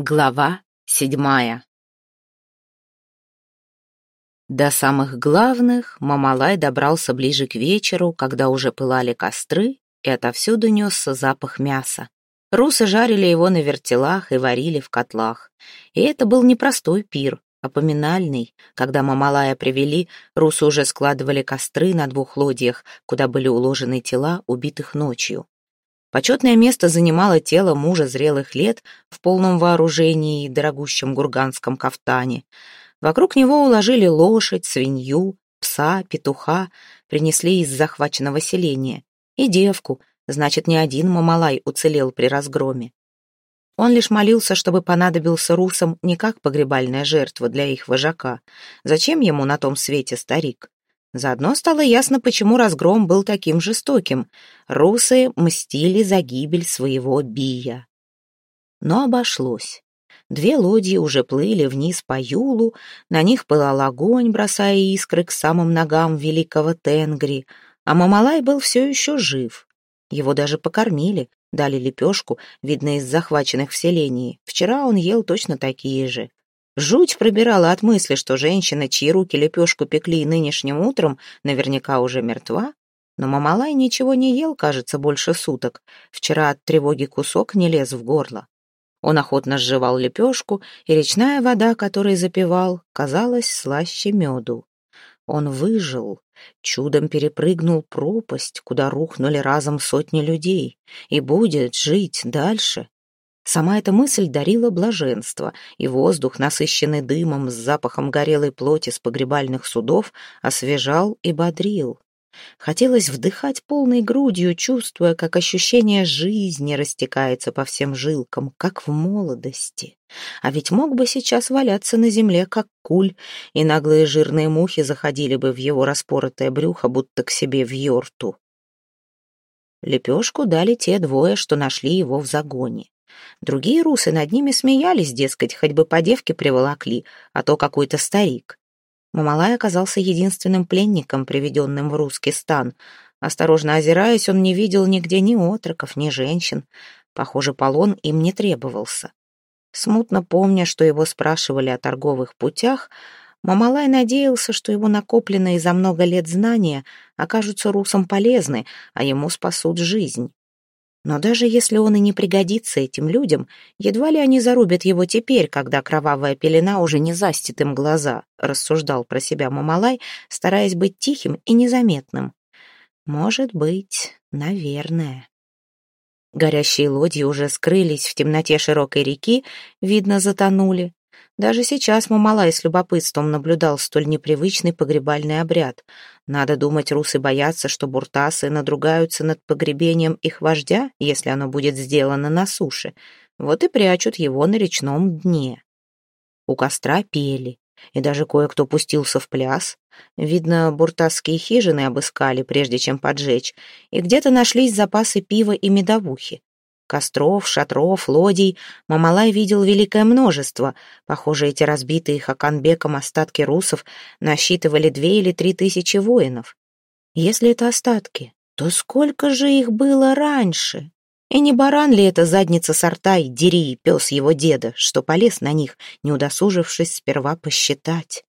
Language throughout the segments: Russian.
Глава седьмая До самых главных Мамалай добрался ближе к вечеру, когда уже пылали костры, и отовсюду несся запах мяса. Русы жарили его на вертелах и варили в котлах. И это был не простой пир, а поминальный. Когда Мамалая привели, русы уже складывали костры на двух лодьях, куда были уложены тела убитых ночью. Почетное место занимало тело мужа зрелых лет в полном вооружении и дорогущем гурганском кафтане. Вокруг него уложили лошадь, свинью, пса, петуха, принесли из захваченного селения. И девку, значит, ни один Мамалай уцелел при разгроме. Он лишь молился, чтобы понадобился русам не как погребальная жертва для их вожака. Зачем ему на том свете старик? Заодно стало ясно, почему разгром был таким жестоким. Русы мстили за гибель своего Бия. Но обошлось. Две лодьи уже плыли вниз по Юлу, на них пылал огонь, бросая искры к самым ногам великого Тенгри, а Мамалай был все еще жив. Его даже покормили, дали лепешку, видно из захваченных в селении. Вчера он ел точно такие же. Жуть пробирала от мысли, что женщина, чьи руки лепешку пекли нынешним утром, наверняка уже мертва. Но Мамалай ничего не ел, кажется, больше суток. Вчера от тревоги кусок не лез в горло. Он охотно сживал лепешку, и речная вода, которой запивал, казалась слаще меду. Он выжил, чудом перепрыгнул пропасть, куда рухнули разом сотни людей, и будет жить дальше, Сама эта мысль дарила блаженство, и воздух, насыщенный дымом с запахом горелой плоти с погребальных судов, освежал и бодрил. Хотелось вдыхать полной грудью, чувствуя, как ощущение жизни растекается по всем жилкам, как в молодости. А ведь мог бы сейчас валяться на земле, как куль, и наглые жирные мухи заходили бы в его распоротое брюхо, будто к себе в йорту. Лепешку дали те двое, что нашли его в загоне. Другие русы над ними смеялись, дескать, хоть бы по девке приволокли, а то какой-то старик. Мамалай оказался единственным пленником, приведенным в русский стан. Осторожно озираясь, он не видел нигде ни отроков, ни женщин. Похоже, полон им не требовался. Смутно помня, что его спрашивали о торговых путях, Мамалай надеялся, что его накопленные за много лет знания окажутся русам полезны, а ему спасут жизнь. Но даже если он и не пригодится этим людям, едва ли они зарубят его теперь, когда кровавая пелена уже не застит им глаза, рассуждал про себя Мамалай, стараясь быть тихим и незаметным. Может быть, наверное. Горящие лодьи уже скрылись в темноте широкой реки, видно, затонули. Даже сейчас Мамалай с любопытством наблюдал столь непривычный погребальный обряд. Надо думать, русы боятся, что буртасы надругаются над погребением их вождя, если оно будет сделано на суше. Вот и прячут его на речном дне. У костра пели, и даже кое-кто пустился в пляс. Видно, буртасские хижины обыскали, прежде чем поджечь, и где-то нашлись запасы пива и медовухи. Костров, шатров, лодий Мамалай видел великое множество. Похоже, эти разбитые Хаканбеком остатки русов насчитывали две или три тысячи воинов. Если это остатки, то сколько же их было раньше? И не баран ли это задница Сартай, Дери, пес его деда, что полез на них, не удосужившись сперва посчитать?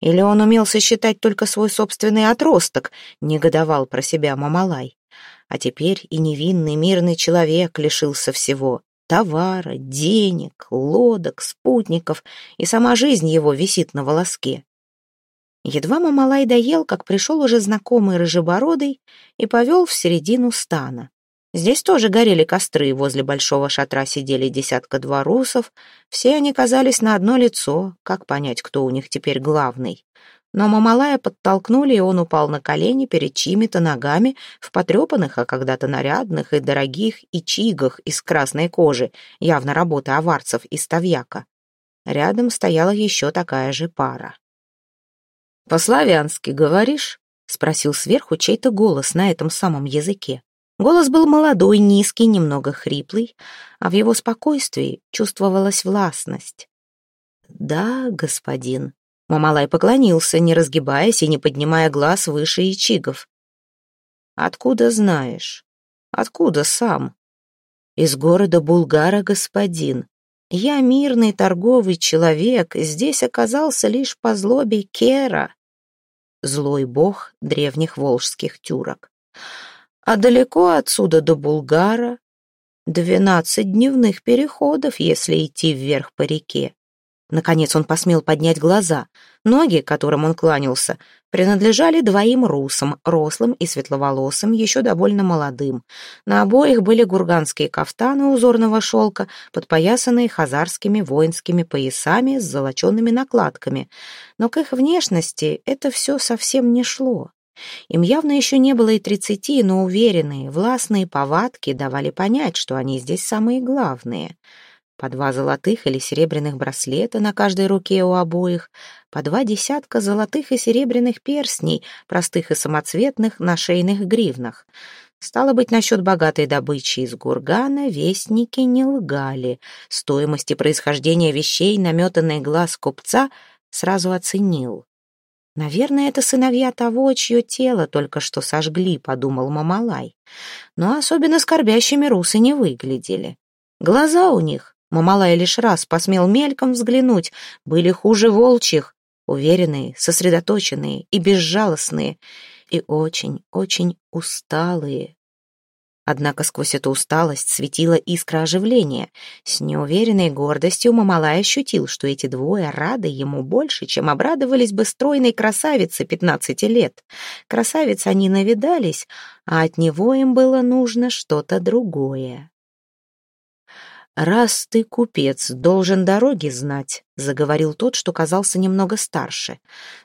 Или он умел сосчитать только свой собственный отросток, негодовал про себя Мамалай. А теперь и невинный мирный человек лишился всего — товара, денег, лодок, спутников, и сама жизнь его висит на волоске. Едва Мамалай доел, как пришел уже знакомый рыжебородый и повел в середину стана. Здесь тоже горели костры, возле большого шатра сидели десятка-два русов. Все они казались на одно лицо, как понять, кто у них теперь главный. Но Мамалая подтолкнули, и он упал на колени перед чьими-то ногами в потрепанных, а когда-то нарядных и дорогих ичигах из красной кожи, явно работа аварцев и ставьяка. Рядом стояла еще такая же пара. «По-славянски говоришь?» — спросил сверху чей-то голос на этом самом языке. Голос был молодой, низкий, немного хриплый, а в его спокойствии чувствовалась властность. «Да, господин», Мамалай поклонился, не разгибаясь и не поднимая глаз выше ичигов. «Откуда знаешь? Откуда сам?» «Из города Булгара, господин. Я мирный торговый человек, здесь оказался лишь по злобе Кера, злой бог древних волжских тюрок. А далеко отсюда до Булгара двенадцать дневных переходов, если идти вверх по реке. Наконец он посмел поднять глаза. Ноги, которым он кланялся, принадлежали двоим русам, рослым и светловолосым, еще довольно молодым. На обоих были гурганские кафтаны узорного шелка, подпоясанные хазарскими воинскими поясами с золоченными накладками. Но к их внешности это все совсем не шло. Им явно еще не было и тридцати, но уверенные, властные повадки давали понять, что они здесь самые главные — по два золотых или серебряных браслета на каждой руке у обоих, по два десятка золотых и серебряных перстней, простых и самоцветных, на шейных гривнах. Стало быть, насчет богатой добычи из Гургана вестники не лгали. Стоимость и происхождение вещей наметанный глаз купца сразу оценил. «Наверное, это сыновья того, чье тело только что сожгли», — подумал Мамалай. Но особенно скорбящими русы не выглядели. Глаза у них Мамалай лишь раз посмел мельком взглянуть, были хуже волчьих, уверенные, сосредоточенные и безжалостные, и очень-очень усталые. Однако сквозь эту усталость светила искра оживления. С неуверенной гордостью Мамалай ощутил, что эти двое рады ему больше, чем обрадовались бы стройной красавице пятнадцати лет. Красавиц они навидались, а от него им было нужно что-то другое. «Раз ты купец, должен дороги знать», — заговорил тот, что казался немного старше.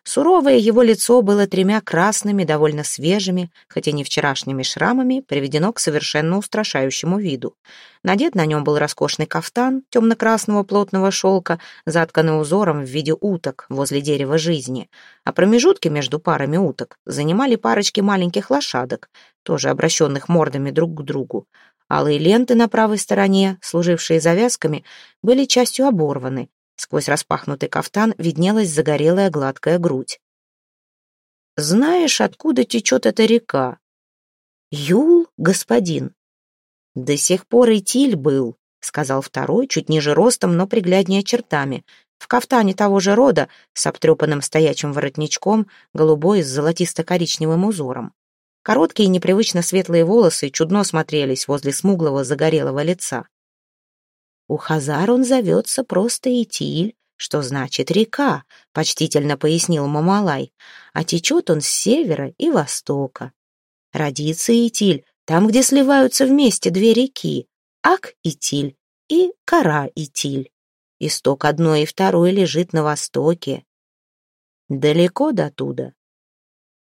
Суровое его лицо было тремя красными, довольно свежими, хотя не вчерашними шрамами, приведено к совершенно устрашающему виду. Надет на нем был роскошный кафтан темно-красного плотного шелка, затканный узором в виде уток возле дерева жизни, а промежутки между парами уток занимали парочки маленьких лошадок, тоже обращенных мордами друг к другу. Алые ленты на правой стороне, служившие завязками, были частью оборваны. Сквозь распахнутый кафтан виднелась загорелая гладкая грудь. «Знаешь, откуда течет эта река?» «Юл, господин». «До сих пор и Тиль был», — сказал второй, чуть ниже ростом, но пригляднее чертами. В кафтане того же рода, с обтрепанным стоячим воротничком, голубой с золотисто-коричневым узором. Короткие непривычно светлые волосы чудно смотрелись возле смуглого загорелого лица. У Хазар он зовется просто Итиль, что значит река, почтительно пояснил Мамалай, а течет он с севера и востока. Родится Итиль там, где сливаются вместе две реки, Ак-Итиль и Кара-Итиль. Исток одной и второй лежит на востоке. Далеко до туда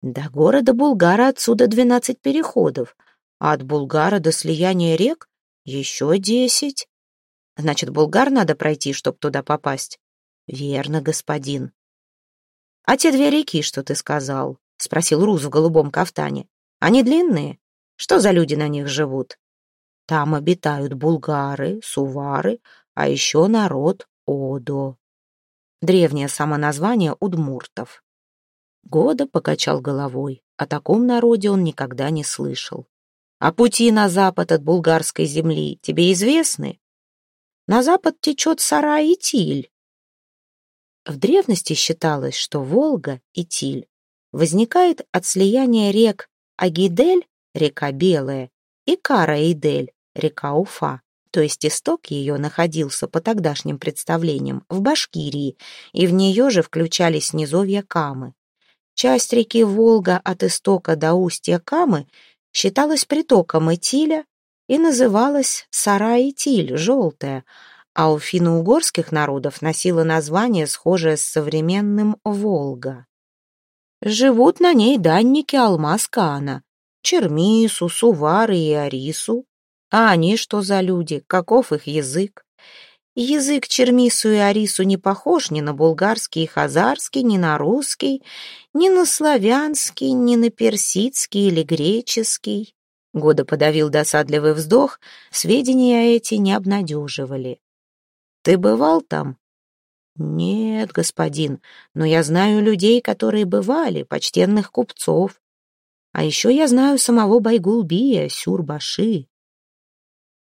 до города Булгара отсюда двенадцать переходов, а от Булгара до слияния рек еще десять. Значит, Булгар надо пройти, чтобы туда попасть. Верно, господин. А те две реки, что ты сказал? Спросил Руз в голубом кафтане. Они длинные? Что за люди на них живут? Там обитают булгары, сувары, а еще народ Одо. Древнее самоназвание удмуртов. Года покачал головой. О таком народе он никогда не слышал. А пути на запад от булгарской земли тебе известны? На запад течет Сара и Тиль. В древности считалось, что Волга и Тиль возникает от слияния рек Агидель, река Белая, и Кара-Идель, река Уфа. То есть исток ее находился по тогдашним представлениям в Башкирии, и в нее же включались низовья Камы. Часть реки Волга от истока до устья Камы считалась притоком Итиля и называлась Сара-Итиль, желтая, а у финно-угорских народов носила название, схожее с современным Волга. Живут на ней данники Алмаз-Каана, Чермису, Сувары и Арису. А они что за люди, каков их язык? Язык Чермису и Арису не похож ни на булгарский и хазарский, ни на русский, ни на славянский, ни на персидский или греческий. Года подавил досадливый вздох, сведения эти не обнадеживали. «Ты бывал там?» «Нет, господин, но я знаю людей, которые бывали, почтенных купцов. А еще я знаю самого Байгулбия, Сюрбаши.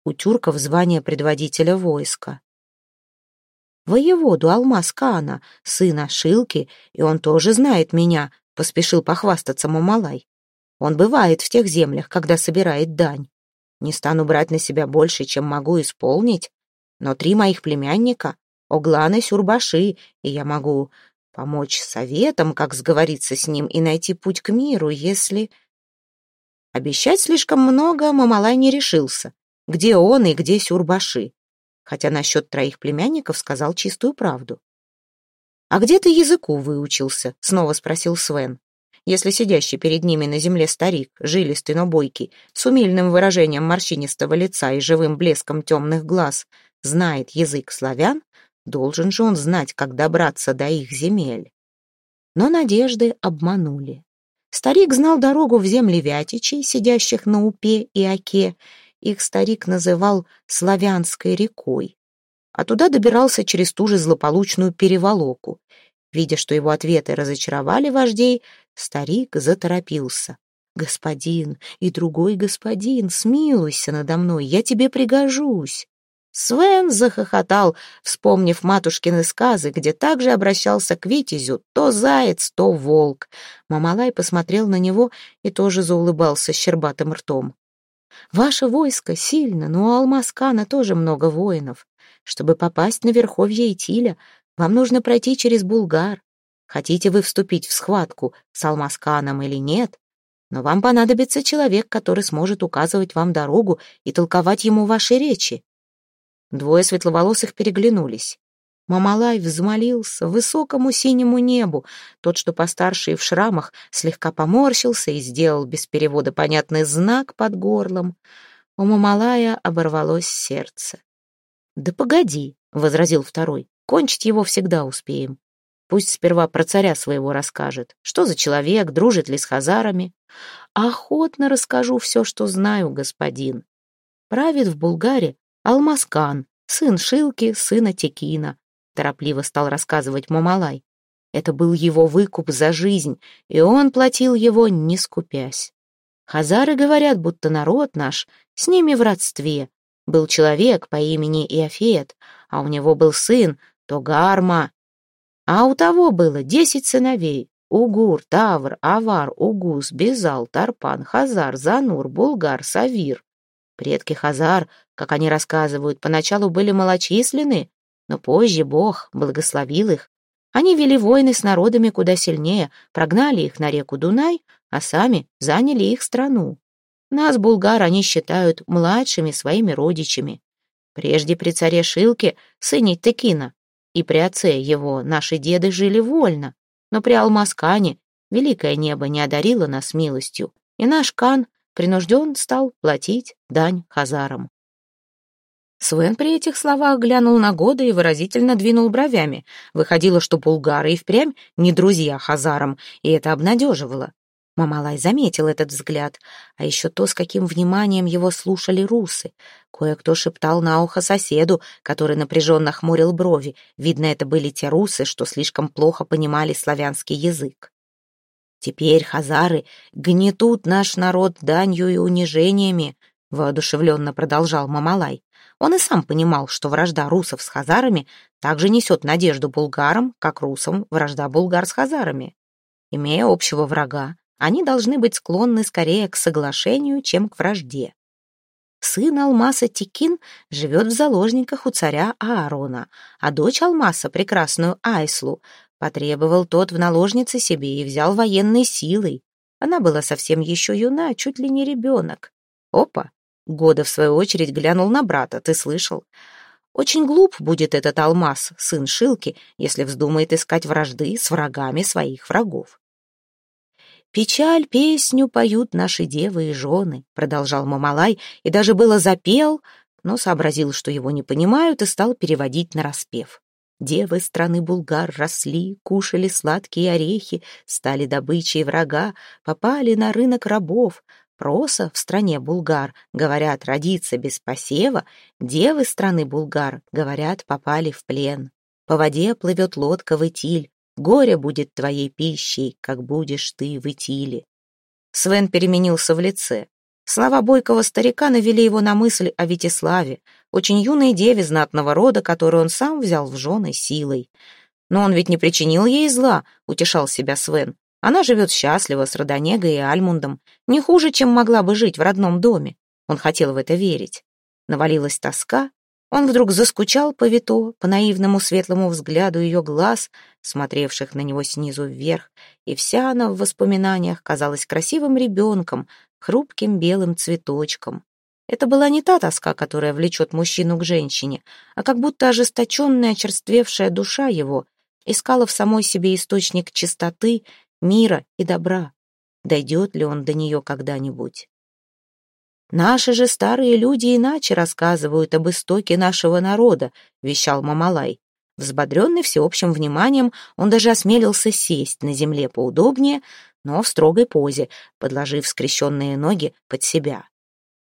У тюрков звание предводителя войска. воеводу Алмаз-Каана, сына Шилки, и он тоже знает меня», — поспешил похвастаться Мамалай. «Он бывает в тех землях, когда собирает дань. Не стану брать на себя больше, чем могу исполнить, но три моих племянника — Оглан и Сюрбаши, и я могу помочь советом, как сговориться с ним и найти путь к миру, если...» Обещать слишком много Мамалай не решился. Где он и где Сюрбаши? Хотя насчет троих племянников сказал чистую правду. «А где ты языку выучился?» — снова спросил Свен. Если сидящий перед ними на земле старик, жилистый, но бойкий, с умильным выражением морщинистого лица и живым блеском темных глаз, знает язык славян, должен же он знать, как добраться до их земель. Но надежды обманули. Старик знал дорогу в земли Вятичей, сидящих на Упе и Оке. Их старик называл Славянской рекой. А туда добирался через ту же злополучную переволоку. Видя, что его ответы разочаровали вождей, старик заторопился. «Господин и другой господин, смилуйся надо мной, я тебе пригожусь». Свен захохотал, вспомнив матушкины сказы, где также обращался к Витязю то заяц, то волк. Мамалай посмотрел на него и тоже заулыбался щербатым ртом. «Ваше войско сильно, но у Алмаскана тоже много воинов. Чтобы попасть на верховье Итиля, вам нужно пройти через Булгар. Хотите вы вступить в схватку с Алмасканом или нет, но вам понадобится человек, который сможет указывать вам дорогу и толковать ему ваши речи. Двое светловолосых переглянулись. Мамалай взмолился высокому синему небу. Тот, что постарше и в шрамах, слегка поморщился и сделал без перевода понятный знак под горлом. У Мамалая оборвалось сердце. «Да погоди», — возразил второй, — «кончить его всегда успеем. Пусть сперва про царя своего расскажет. Что за человек, дружит ли с хазарами? Охотно расскажу все, что знаю, господин. Правит в Булгаре Алмаскан, сын Шилки, сына Текина, торопливо стал рассказывать Мамалай. Это был его выкуп за жизнь, и он платил его, не скупясь. Хазары говорят, будто народ наш с ними в родстве. Был человек по имени Иофет, а у него был сын Тогарма. А у того было десять сыновей. Угур, Тавр, Авар, Угус, Безал, Тарпан, Хазар, Занур, Булгар, Савир. Предки Хазар, как они рассказывают, поначалу были малочисленны, но позже Бог благословил их. Они вели войны с народами куда сильнее, прогнали их на реку Дунай, а сами заняли их страну. Нас, булгар, они считают младшими своими родичами. Прежде при царе Шилке, сыне Текина, и при отце его наши деды жили вольно, но при Алмаскане великое небо не одарило нас милостью, и наш кан принужден стал платить дань хазарам. Свен при этих словах глянул на года и выразительно двинул бровями. Выходило, что булгары и впрямь не друзья хазарам, и это обнадеживало. Мамалай заметил этот взгляд, а еще то, с каким вниманием его слушали русы. Кое-кто шептал на ухо соседу, который напряженно хмурил брови. Видно, это были те русы, что слишком плохо понимали славянский язык. Теперь хазары гнетут наш народ данью и унижениями, воодушевленно продолжал Мамалай. Он и сам понимал, что вражда русов с хазарами также несет надежду булгарам, как русам вражда булгар с хазарами. Имея общего врага, они должны быть склонны скорее к соглашению, чем к вражде. Сын Алмаса Тикин живет в заложниках у царя Аарона, а дочь Алмаса, прекрасную Айслу, Потребовал тот в наложнице себе и взял военной силой. Она была совсем еще юна, чуть ли не ребенок. Опа! Года, в свою очередь, глянул на брата, ты слышал? Очень глуп будет этот алмаз, сын Шилки, если вздумает искать вражды с врагами своих врагов. «Печаль песню поют наши девы и жены», — продолжал Мамалай, и даже было запел, но сообразил, что его не понимают, и стал переводить на распев. Девы страны булгар росли, кушали сладкие орехи, стали добычей врага, попали на рынок рабов. Проса в стране булгар, говорят, родиться без посева, девы страны булгар, говорят, попали в плен. По воде плывет лодка в Итиль, горе будет твоей пищей, как будешь ты в Итиле. Свен переменился в лице. Слова бойкого старика навели его на мысль о Витиславе. очень юной деве знатного рода, которую он сам взял в жены силой. Но он ведь не причинил ей зла, утешал себя Свен. Она живет счастливо с Родонегой и Альмундом, не хуже, чем могла бы жить в родном доме. Он хотел в это верить. Навалилась тоска, он вдруг заскучал по Вито, по наивному светлому взгляду ее глаз, смотревших на него снизу вверх, и вся она в воспоминаниях казалась красивым ребенком, хрупким белым цветочком. Это была не та тоска, которая влечет мужчину к женщине, а как будто ожесточенная, очерствевшая душа его искала в самой себе источник чистоты, мира и добра. Дойдет ли он до нее когда-нибудь? «Наши же старые люди иначе рассказывают об истоке нашего народа», — вещал Мамалай. Взбодренный всеобщим вниманием, он даже осмелился сесть на земле поудобнее, но в строгой позе, подложив скрещенные ноги под себя.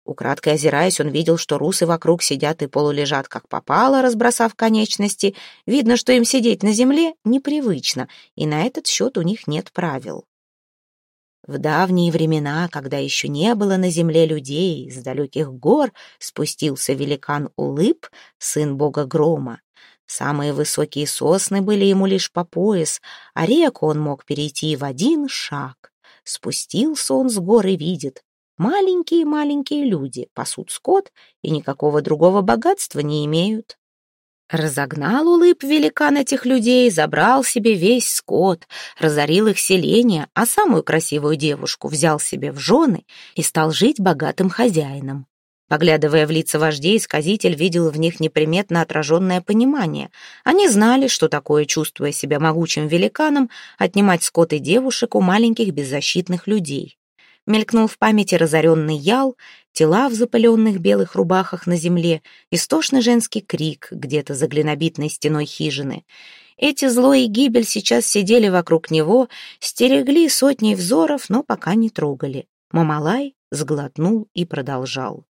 Украдкой озираясь, он видел, что русы вокруг сидят и полулежат как попало, разбросав конечности. Видно, что им сидеть на земле непривычно, и на этот счет у них нет правил. В давние времена, когда еще не было на земле людей, с далеких гор спустился великан Улыб, сын бога Грома. Самые высокие сосны были ему лишь по пояс, а реку он мог перейти в один шаг. Спустился он с горы, видит. Маленькие-маленькие люди пасут скот и никакого другого богатства не имеют. Разогнал улыб великан этих людей, забрал себе весь скот, разорил их селение, а самую красивую девушку взял себе в жены и стал жить богатым хозяином. Поглядывая в лица вождей, сказитель видел в них неприметно отраженное понимание. Они знали, что такое, чувствуя себя могучим великаном, отнимать скот и девушек у маленьких беззащитных людей. Мелькнул в памяти разоренный ял, тела в запыленных белых рубахах на земле, истошный женский крик где-то за глинобитной стеной хижины. Эти зло и гибель сейчас сидели вокруг него, стерегли сотни взоров, но пока не трогали. Мамалай сглотнул и продолжал.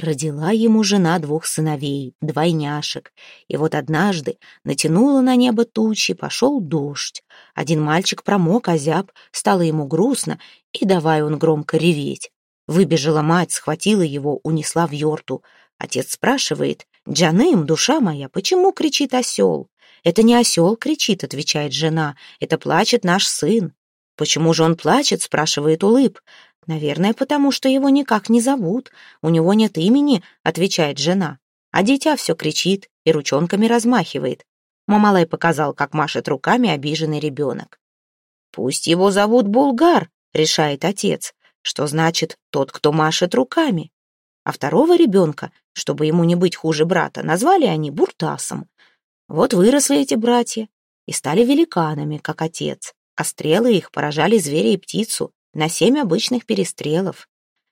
Родила ему жена двух сыновей, двойняшек, и вот однажды натянула на небо тучи, пошел дождь. Один мальчик промок, озяб, стало ему грустно, и давай он громко реветь. Выбежала мать, схватила его, унесла в юрту. Отец спрашивает, «Джаным, душа моя, почему кричит осел?» «Это не осел кричит», — отвечает жена, «это плачет наш сын». «Почему же он плачет?» — спрашивает Улыб. «Наверное, потому что его никак не зовут. У него нет имени», — отвечает жена. А дитя все кричит и ручонками размахивает. Мамалай показал, как машет руками обиженный ребенок. «Пусть его зовут Булгар», — решает отец, что значит «тот, кто машет руками». А второго ребенка, чтобы ему не быть хуже брата, назвали они Буртасом. Вот выросли эти братья и стали великанами, как отец, а стрелы их поражали зверя и птицу, на семь обычных перестрелов.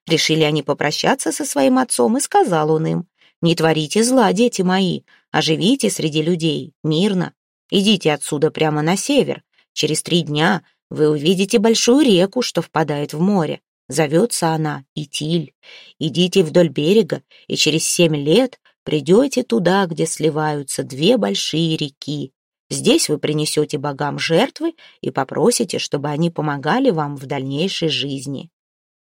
Решили они попрощаться со своим отцом, и сказал он им, «Не творите зла, дети мои, а живите среди людей, мирно. Идите отсюда прямо на север. Через три дня вы увидите большую реку, что впадает в море. Зовется она Итиль. Идите вдоль берега, и через семь лет придете туда, где сливаются две большие реки, Здесь вы принесете богам жертвы и попросите, чтобы они помогали вам в дальнейшей жизни.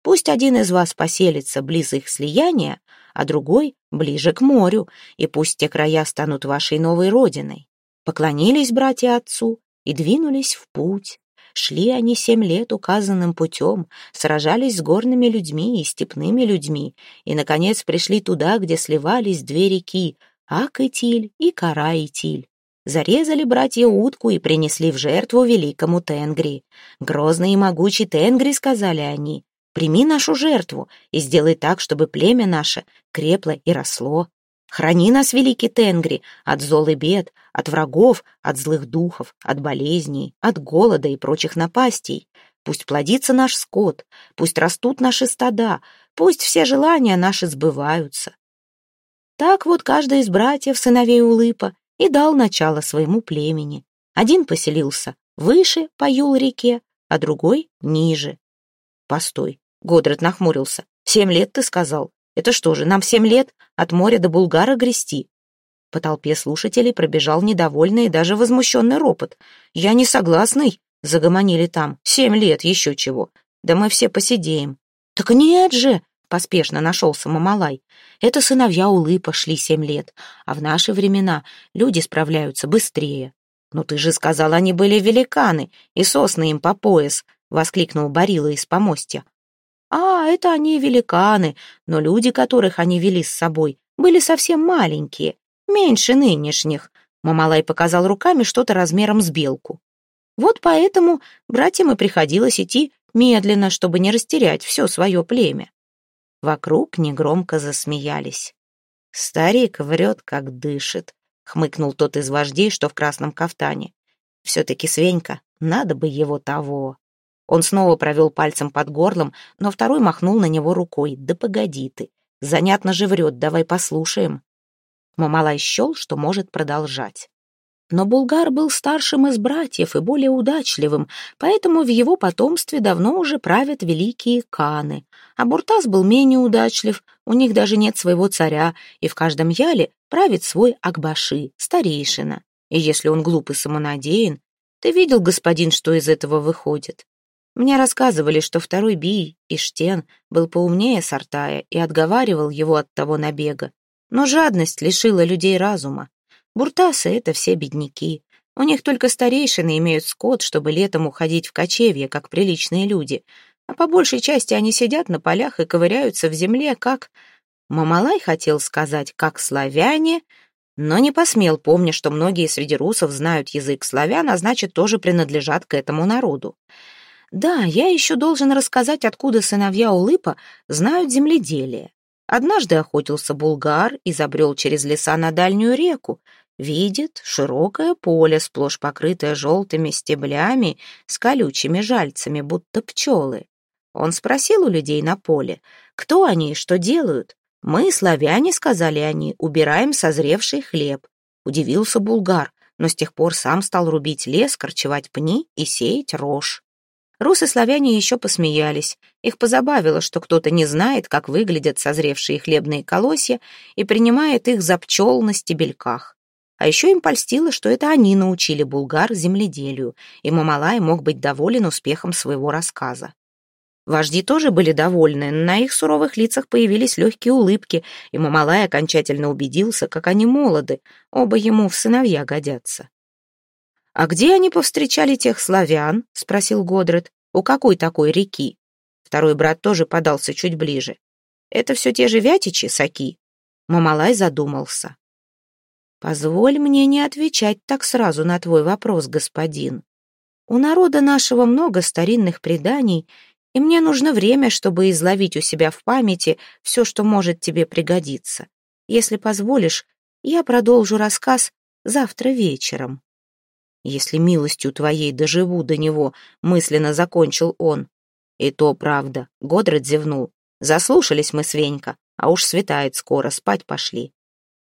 Пусть один из вас поселится близ их слияния, а другой — ближе к морю, и пусть те края станут вашей новой родиной. Поклонились братья отцу и двинулись в путь. Шли они семь лет указанным путем, сражались с горными людьми и степными людьми, и, наконец, пришли туда, где сливались две реки — Ак-Итиль и Кара-Итиль. Зарезали братья утку и принесли в жертву великому Тенгри. Грозный и могучий Тенгри, сказали они, прими нашу жертву и сделай так, чтобы племя наше крепло и росло. Храни нас, великий Тенгри, от зол и бед, от врагов, от злых духов, от болезней, от голода и прочих напастей. Пусть плодится наш скот, пусть растут наши стада, пусть все желания наши сбываются. Так вот каждый из братьев, сыновей Улыпа, и дал начало своему племени. Один поселился выше по Юл-реке, а другой ниже. Постой, Годрат нахмурился. Семь лет, ты сказал. Это что же, нам семь лет от моря до Булгара грести? По толпе слушателей пробежал недовольный и даже возмущенный ропот. «Я не согласный», — загомонили там. «Семь лет, еще чего. Да мы все посидеем». «Так нет же!» Поспешно нашелся Мамалай. «Это сыновья Улыпа шли семь лет, а в наши времена люди справляются быстрее». «Но ты же сказал, они были великаны, и сосны им по пояс», — воскликнул Барила из помостья. «А, это они великаны, но люди, которых они вели с собой, были совсем маленькие, меньше нынешних». Мамалай показал руками что-то размером с белку. Вот поэтому братьям и приходилось идти медленно, чтобы не растерять все свое племя. Вокруг негромко засмеялись. «Старик врет, как дышит», — хмыкнул тот из вождей, что в красном кафтане. «Все-таки Свенька, надо бы его того». Он снова провел пальцем под горлом, но второй махнул на него рукой. «Да погоди ты, занятно же врет, давай послушаем». Мамалай счел, что может продолжать. Но Булгар был старшим из братьев и более удачливым, поэтому в его потомстве давно уже правят великие каны. А Буртас был менее удачлив, у них даже нет своего царя, и в каждом яле правит свой Акбаши, старейшина. И если он глуп и самонадеян, ты видел, господин, что из этого выходит? Мне рассказывали, что второй Бий, Иштен, был поумнее Сартая и отговаривал его от того набега. Но жадность лишила людей разума. Буртасы — это все бедняки. У них только старейшины имеют скот, чтобы летом уходить в кочевье, как приличные люди. А по большей части они сидят на полях и ковыряются в земле, как... Мамалай хотел сказать, как славяне, но не посмел, помня, что многие среди русов знают язык славян, а значит, тоже принадлежат к этому народу. Да, я еще должен рассказать, откуда сыновья Улыпа знают земледелие. Однажды охотился булгар и забрел через леса на дальнюю реку, Видит широкое поле, сплошь покрытое желтыми стеблями с колючими жальцами, будто пчелы. Он спросил у людей на поле, кто они и что делают. «Мы, славяне, — сказали они, — убираем созревший хлеб». Удивился булгар, но с тех пор сам стал рубить лес, корчевать пни и сеять рожь. Русы-славяне еще посмеялись. Их позабавило, что кто-то не знает, как выглядят созревшие хлебные колосья и принимает их за пчел на стебельках. А еще им польстило, что это они научили булгар земледелию, и Мамалай мог быть доволен успехом своего рассказа. Вожди тоже были довольны, на их суровых лицах появились легкие улыбки, и Мамалай окончательно убедился, как они молоды, оба ему в сыновья годятся. «А где они повстречали тех славян?» — спросил Годред. «У какой такой реки?» Второй брат тоже подался чуть ближе. «Это все те же вятичи, саки?» Мамалай задумался. Позволь мне не отвечать так сразу на твой вопрос, господин. У народа нашего много старинных преданий, и мне нужно время, чтобы изловить у себя в памяти все, что может тебе пригодиться. Если позволишь, я продолжу рассказ завтра вечером. Если милостью твоей доживу до него, мысленно закончил он. И то правда, Годред зевнул. Заслушались мы, Свенька, а уж светает скоро, спать пошли.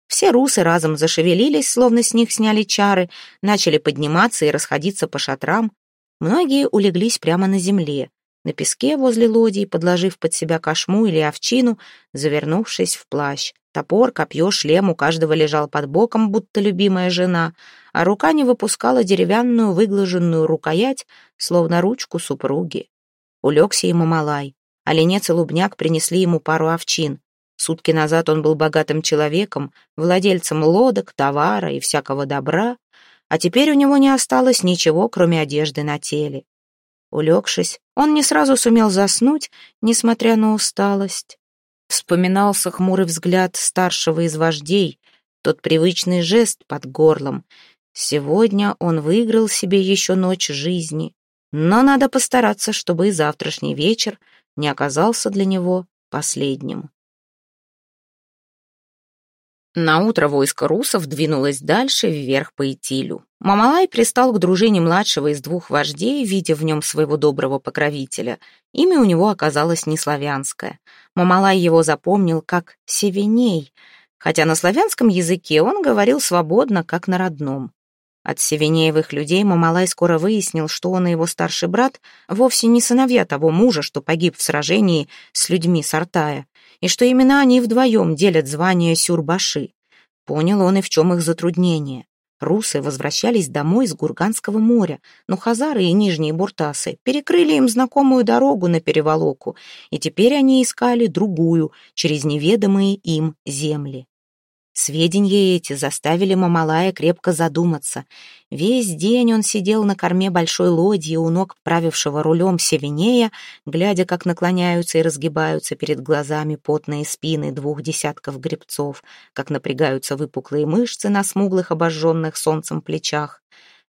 Все русы разом зашевелились, словно с них сняли чары, начали подниматься и расходиться по шатрам. Многие улеглись прямо на земле, на песке возле лодии, подложив под себя кошму или овчину, завернувшись в плащ. Топор, копье, шлем у каждого лежал под боком, будто любимая жена, а рука не выпускала деревянную выглаженную рукоять, словно ручку супруги. Улегся ему Малай. Оленец и Лубняк принесли ему пару овчин. Сутки назад он был богатым человеком, владельцем лодок, товара и всякого добра, а теперь у него не осталось ничего, кроме одежды на теле. Улегшись, он не сразу сумел заснуть, несмотря на усталость. Вспоминался хмурый взгляд старшего из вождей, тот привычный жест под горлом. Сегодня он выиграл себе еще ночь жизни, но надо постараться, чтобы и завтрашний вечер не оказался для него последним. Наутро войско русов двинулось дальше вверх по Итилю. Мамалай пристал к дружине младшего из двух вождей, видя в нем своего доброго покровителя. Имя у него оказалось не славянское. Мамалай его запомнил как Севеней, хотя на славянском языке он говорил свободно, как на родном. От Севенеевых людей Мамалай скоро выяснил, что он и его старший брат вовсе не сыновья того мужа, что погиб в сражении с людьми Сартая и что именно они вдвоем делят звание сюрбаши. Понял он и в чем их затруднение. Русы возвращались домой с Гурганского моря, но хазары и нижние буртасы перекрыли им знакомую дорогу на переволоку, и теперь они искали другую, через неведомые им земли. Сведения эти заставили Мамалая крепко задуматься. Весь день он сидел на корме большой лодьи у ног правившего рулем Севинея, глядя, как наклоняются и разгибаются перед глазами потные спины двух десятков гребцов, как напрягаются выпуклые мышцы на смуглых обожженных солнцем плечах.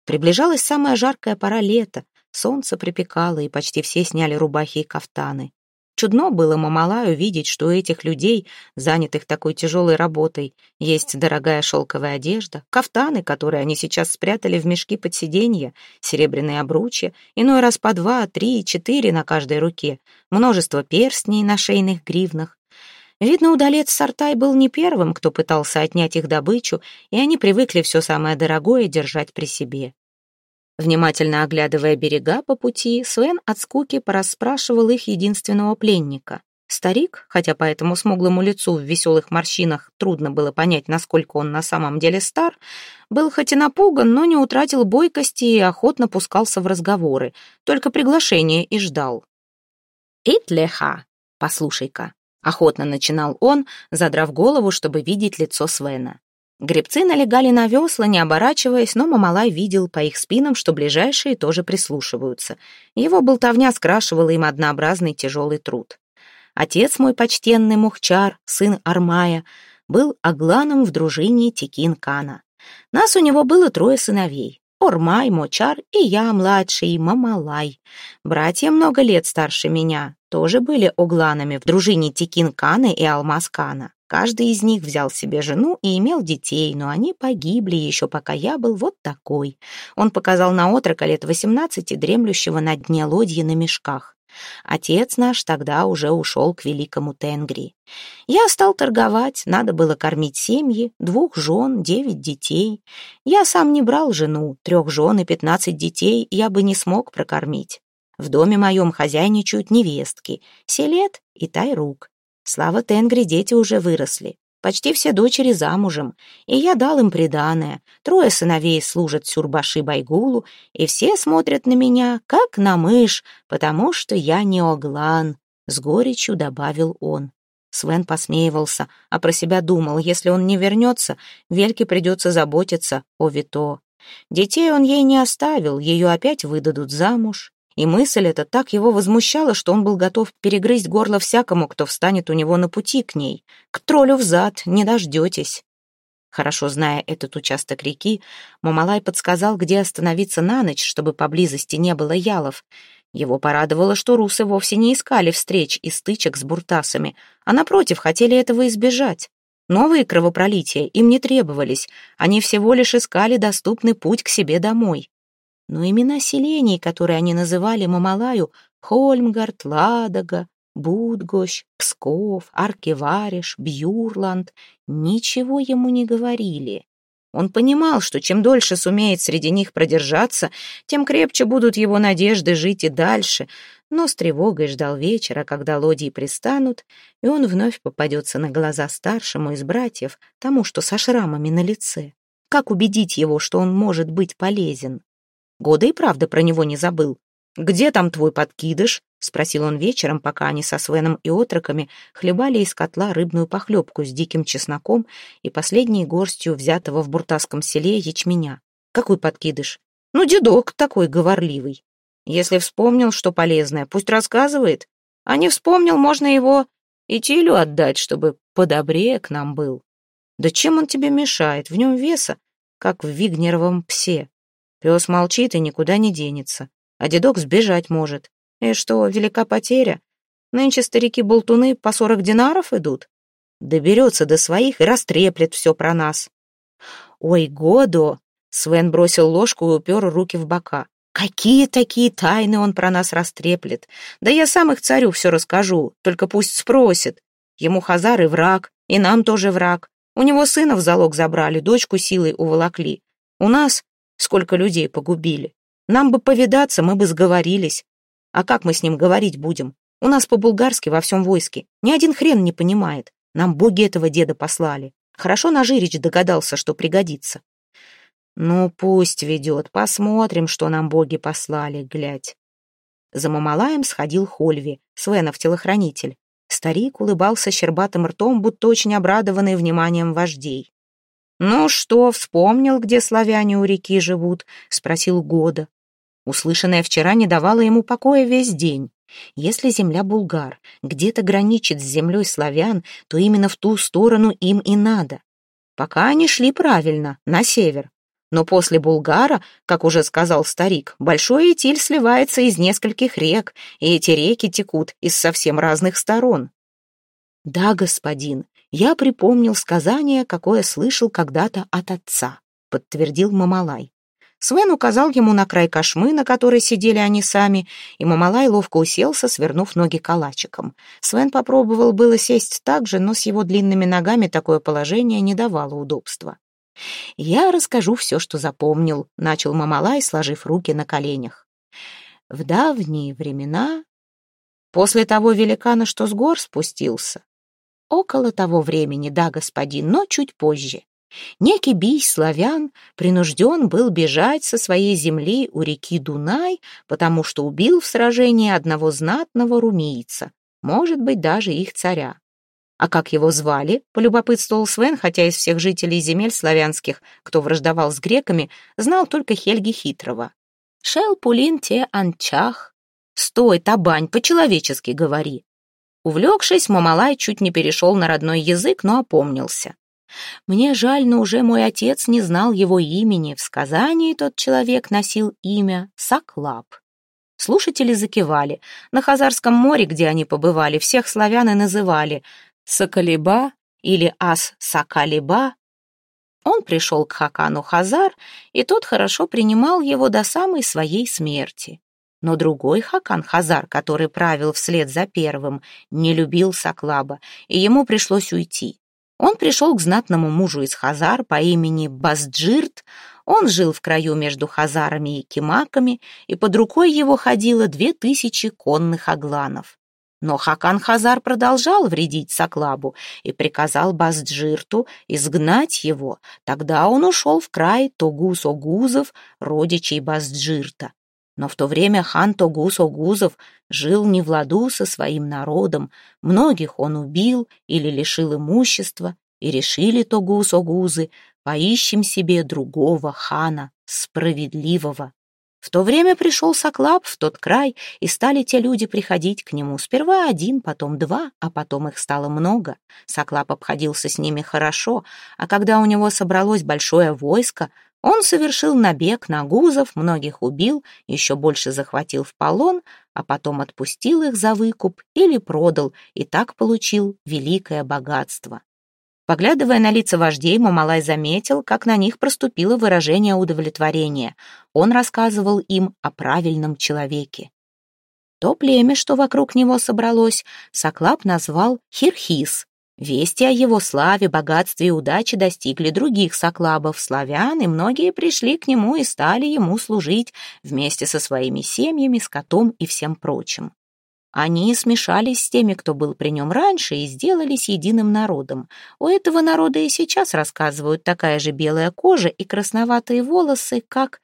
Приближалась самая жаркая пора лета, солнце припекало, и почти все сняли рубахи и кафтаны. Чудно было Мамалаю видеть, что у этих людей, занятых такой тяжелой работой, есть дорогая шелковая одежда, кафтаны, которые они сейчас спрятали в мешки под сиденье, серебряные обручья, иной раз по два, три, четыре на каждой руке, множество перстней на шейных гривнах. Видно, удалец Сартай был не первым, кто пытался отнять их добычу, и они привыкли все самое дорогое держать при себе. Внимательно оглядывая берега по пути, Суэн от скуки порасспрашивал их единственного пленника. Старик, хотя по этому смуглому лицу в веселых морщинах трудно было понять, насколько он на самом деле стар, был хоть и напуган, но не утратил бойкости и охотно пускался в разговоры, только приглашение и ждал. «Итлеха, послушай-ка», — охотно начинал он, задрав голову, чтобы видеть лицо Свена. Гребцы налегали на весла, не оборачиваясь, но Мамалай видел по их спинам, что ближайшие тоже прислушиваются. Его болтовня скрашивала им однообразный тяжелый труд. Отец мой почтенный Мухчар, сын Армая, был агланом в дружине Текин-Кана. Нас у него было трое сыновей. Ормай, Мочар и я, младший, Мамалай. Братья много лет старше меня, тоже были огланами в дружине Текин-Кана и Алмаз-Кана. Каждый из них взял себе жену и имел детей, но они погибли еще пока я был вот такой. Он показал на отрока лет восемнадцати, дремлющего на дне лодьи на мешках. Отец наш тогда уже ушел к великому Тенгри. Я стал торговать, надо было кормить семьи, двух жен, девять детей. Я сам не брал жену, трех жен и пятнадцать детей я бы не смог прокормить. В доме моем хозяйничают невестки, Селет и Тайрук. Слава Тенгри, дети уже выросли. Почти все дочери замужем, и я дал им приданое. Трое сыновей служат Сюрбаши Байгулу, и все смотрят на меня, как на мышь, потому что я не оглан», — с горечью добавил он. Свен посмеивался, а про себя думал, если он не вернется, Вельке придется заботиться о Вито. Детей он ей не оставил, ее опять выдадут замуж. И мысль эта так его возмущала, что он был готов перегрызть горло всякому, кто встанет у него на пути к ней. К троллю взад не дождетесь. Хорошо зная этот участок реки, Мамалай подсказал, где остановиться на ночь, чтобы поблизости не было ялов. Его порадовало, что русы вовсе не искали встреч и стычек с буртасами, а напротив, хотели этого избежать. Новые кровопролития им не требовались, они всего лишь искали доступный путь к себе домой но имена селений, которые они называли Мамалаю, Хольмгард, Ладога, Будгощ, Псков, Аркевариш, Бьюрланд, ничего ему не говорили. Он понимал, что чем дольше сумеет среди них продержаться, тем крепче будут его надежды жить и дальше, но с тревогой ждал вечера, когда лодии пристанут, и он вновь попадется на глаза старшему из братьев, тому, что со шрамами на лице. Как убедить его, что он может быть полезен? Года и правда про него не забыл. «Где там твой подкидыш?» — спросил он вечером, пока они со Свеном и отроками хлебали из котла рыбную похлебку с диким чесноком и последней горстью взятого в буртасском селе ячменя. «Какой подкидыш?» «Ну, дедок такой говорливый. Если вспомнил, что полезное, пусть рассказывает. А не вспомнил, можно его и Тилю отдать, чтобы подобрее к нам был. Да чем он тебе мешает? В нем веса, как в вигнеровом псе. Пес молчит и никуда не денется, а дедок сбежать может. И что, велика потеря? Нынче старики-болтуны по сорок динаров идут. Доберется до своих и растреплет все про нас. Ой, Годо! Свен бросил ложку и упер руки в бока. Какие такие тайны он про нас растреплет? Да я сам их царю все расскажу, только пусть спросит. Ему Хазар и враг, и нам тоже враг. У него сына в залог забрали, дочку силой уволокли. У нас Сколько людей погубили. Нам бы повидаться, мы бы сговорились. А как мы с ним говорить будем? У нас по-булгарски во всем войске. Ни один хрен не понимает. Нам боги этого деда послали. Хорошо Нажирич догадался, что пригодится. «Ну, пусть ведет, посмотрим, что нам боги послали, глядь». За Мамалаем сходил Хольви, Свенов телохранитель. Старик улыбался щербатым ртом, будто очень обрадованный вниманием вождей. «Ну что, вспомнил, где славяне у реки живут?» — спросил Года. Услышанное вчера не давало ему покоя весь день. Если земля булгар где-то граничит с землей славян, то именно в ту сторону им и надо. Пока они шли правильно, на север. Но после Булгара, как уже сказал старик, Большой Итиль сливается из нескольких рек, и эти реки текут из совсем разных сторон. «Да, господин, я припомнил сказание, какое слышал когда-то от отца», подтвердил Мамалай. Свен указал ему на край кошмы, на которой сидели они сами, и Мамалай ловко уселся, свернув ноги калачиком. Свен попробовал было сесть так же, но с его длинными ногами такое положение не давало удобства. «Я расскажу все, что запомнил», — начал Мамалай, сложив руки на коленях. «В давние времена, после того великана, что с гор спустился, около того времени, да, господин, но чуть позже, некий бий славян принужден был бежать со своей земли у реки Дунай, потому что убил в сражении одного знатного румийца, может быть, даже их царя. А как его звали, полюбопытствовал Свен, хотя из всех жителей земель славянских, кто враждовал с греками, знал только Хельги Хитрого. Шел Пулин те анчах. Стой, табань, по-человечески говори. Увлекшись, Мамалай чуть не перешел на родной язык, но опомнился. Мне жаль, но уже мой отец не знал его имени. В сказании тот человек носил имя Саклап. Слушатели закивали. На Хазарском море, где они побывали, всех славян и называли Соколеба или Ас-Сакалеба, он пришел к Хакану Хазар, и тот хорошо принимал его до самой своей смерти. Но другой Хакан Хазар, который правил вслед за первым, не любил Саклаба, и ему пришлось уйти. Он пришел к знатному мужу из Хазар по имени Базджирт, он жил в краю между Хазарами и Кимаками, и под рукой его ходило две тысячи конных огланов. Но Хакан Хазар продолжал вредить Саклабу и приказал Базджирту изгнать его. Тогда он ушел в край Тогус-Огузов, родичей Базджирта. Но в то время хан Тогус-Огузов жил не в ладу со своим народом. Многих он убил или лишил имущества, и решили Тогус-Огузы, поищем себе другого хана, справедливого. В то время пришел Соклаб в тот край, и стали те люди приходить к нему. Сперва один, потом два, а потом их стало много. Соклаб обходился с ними хорошо, а когда у него собралось большое войско, он совершил набег на гузов, многих убил, еще больше захватил в полон, а потом отпустил их за выкуп или продал, и так получил великое богатство. Поглядывая на лица вождей, Мамалай заметил, как на них проступило выражение удовлетворения. Он рассказывал им о правильном человеке. То племя, что вокруг него собралось, Соклап назвал Хирхис. Вести о его славе, богатстве и удаче достигли других соклабов, славян, и многие пришли к нему и стали ему служить вместе со своими семьями, скотом и всем прочим. Они смешались с теми, кто был при нем раньше, и сделались единым народом. У этого народа и сейчас рассказывают такая же белая кожа и красноватые волосы, как...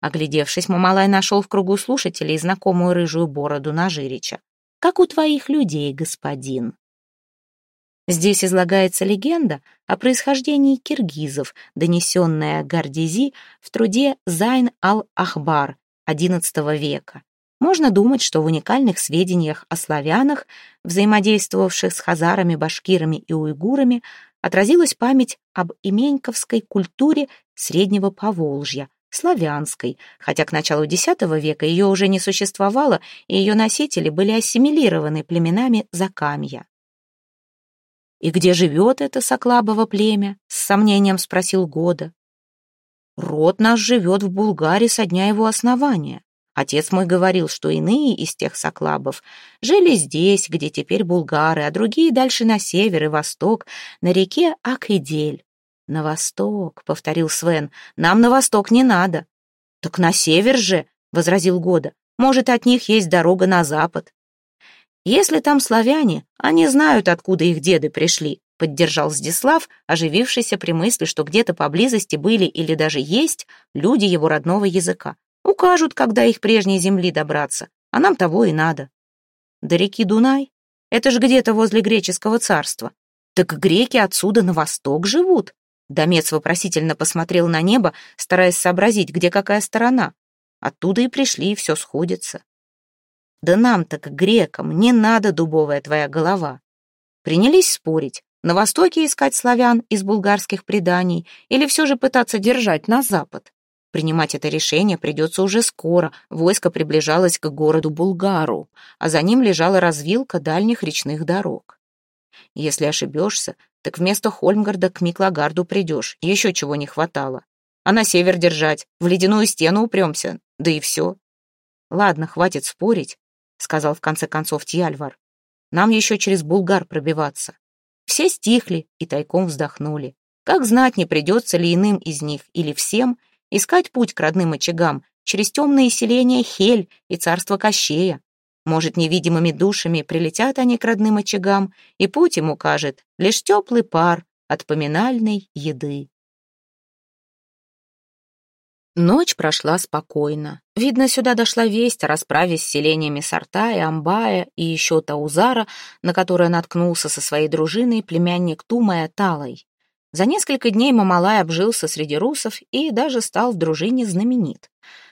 Оглядевшись, Мамалай нашел в кругу слушателей знакомую рыжую бороду Нажирича. «Как у твоих людей, господин». Здесь излагается легенда о происхождении киргизов, донесенная Гардези в труде Зайн ал-Ахбар XI века. Можно думать, что в уникальных сведениях о славянах, взаимодействовавших с хазарами, башкирами и уйгурами, отразилась память об именьковской культуре Среднего Поволжья, славянской, хотя к началу X века ее уже не существовало, и ее носители были ассимилированы племенами Закамья. «И где живет это Соклабово племя?» — с сомнением спросил Года. «Род наш живет в Булгарии со дня его основания. Отец мой говорил, что иные из тех соклабов жили здесь, где теперь булгары, а другие дальше на север и восток, на реке Акидель. «На восток», — повторил Свен, — «нам на восток не надо». «Так на север же», — возразил Года, — «может, от них есть дорога на запад». «Если там славяне, они знают, откуда их деды пришли», поддержал Здислав, оживившийся при мысли, что где-то поблизости были или даже есть люди его родного языка. Укажут, когда их прежней земли добраться, а нам того и надо. До реки Дунай? Это же где-то возле греческого царства. Так греки отсюда на восток живут? Домец вопросительно посмотрел на небо, стараясь сообразить, где какая сторона. Оттуда и пришли, и все сходится. Да нам-то, к грекам, не надо дубовая твоя голова. Принялись спорить, на востоке искать славян из булгарских преданий или все же пытаться держать на запад. Принимать это решение придется уже скоро, войско приближалось к городу Булгару, а за ним лежала развилка дальних речных дорог. Если ошибешься, так вместо Хольмгарда к Миклагарду придешь, еще чего не хватало. А на север держать, в ледяную стену упремся, да и все. Ладно, хватит спорить, сказал в конце концов Тьяльвар. Нам еще через Булгар пробиваться. Все стихли и тайком вздохнули. Как знать, не придется ли иным из них или всем искать путь к родным очагам через темные селения Хель и царство Кощея. Может, невидимыми душами прилетят они к родным очагам, и путь им укажет лишь теплый пар от поминальной еды. Ночь прошла спокойно. Видно, сюда дошла весть о расправе с селениями Сартая, Амбая и еще Таузара, на которое наткнулся со своей дружиной племянник Тумая Талой. За несколько дней Мамалай обжился среди русов и даже стал в дружине знаменит.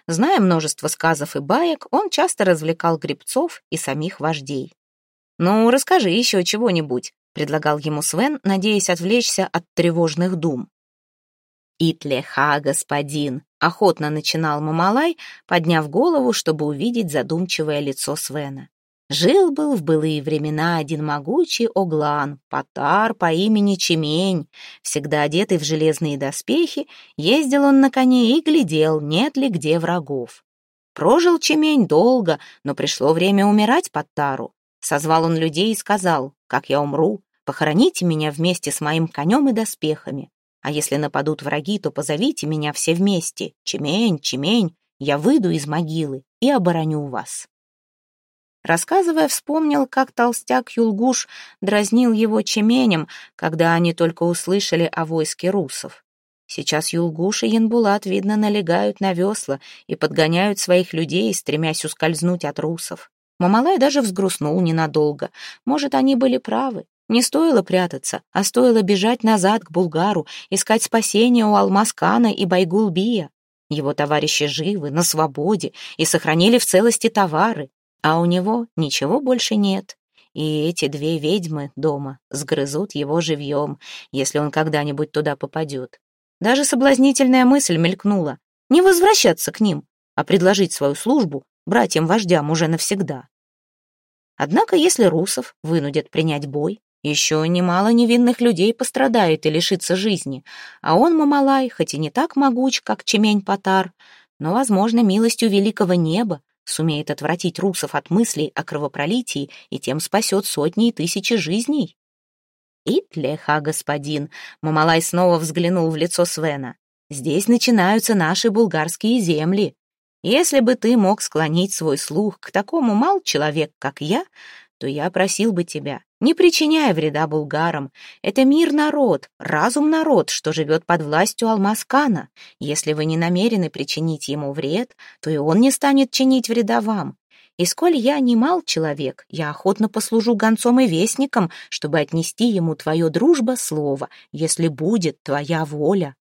Зная множество сказов и баек, он часто развлекал гребцов и самих вождей. «Ну, расскажи еще чего-нибудь», — предлагал ему Свен, надеясь отвлечься от тревожных дум. «Итлеха, господин!» — охотно начинал Мамалай, подняв голову, чтобы увидеть задумчивое лицо Свена. Жил-был в былые времена один могучий оглан, потар по имени Чемень. Всегда одетый в железные доспехи, ездил он на коне и глядел, нет ли где врагов. Прожил Чемень долго, но пришло время умирать под тару. Созвал он людей и сказал, как я умру, похороните меня вместе с моим конем и доспехами. А если нападут враги, то позовите меня все вместе. Чемень, чемень, я выйду из могилы и обороню вас. Рассказывая, вспомнил, как толстяк Юлгуш дразнил его чеменем, когда они только услышали о войске русов. Сейчас Юлгуш и Янбулат, видно, налегают на весла и подгоняют своих людей, стремясь ускользнуть от русов. Мамалай даже взгрустнул ненадолго. Может, они были правы. Не стоило прятаться, а стоило бежать назад к Булгару, искать спасения у Алмаскана и Байгулбия. Его товарищи живы, на свободе и сохранили в целости товары, а у него ничего больше нет. И эти две ведьмы дома сгрызут его живьем, если он когда-нибудь туда попадет. Даже соблазнительная мысль мелькнула. Не возвращаться к ним, а предложить свою службу братьям-вождям уже навсегда. Однако, если русов вынудят принять бой, еще немало невинных людей пострадает и лишится жизни, а он, Мамалай, хоть и не так могуч, как Чемень-Патар, но, возможно, милостью великого неба сумеет отвратить русов от мыслей о кровопролитии и тем спасет сотни и тысячи жизней. «Итлеха, господин!» — Мамалай снова взглянул в лицо Свена. «Здесь начинаются наши булгарские земли. Если бы ты мог склонить свой слух к такому мал человек, как я, то я просил бы тебя, не причиняя вреда булгарам. Это мир народ, разум народ, что живет под властью Алмаскана. Если вы не намерены причинить ему вред, то и он не станет чинить вреда вам. И сколь я не мал человек, я охотно послужу гонцом и вестником, чтобы отнести ему твое дружба слово, если будет твоя воля.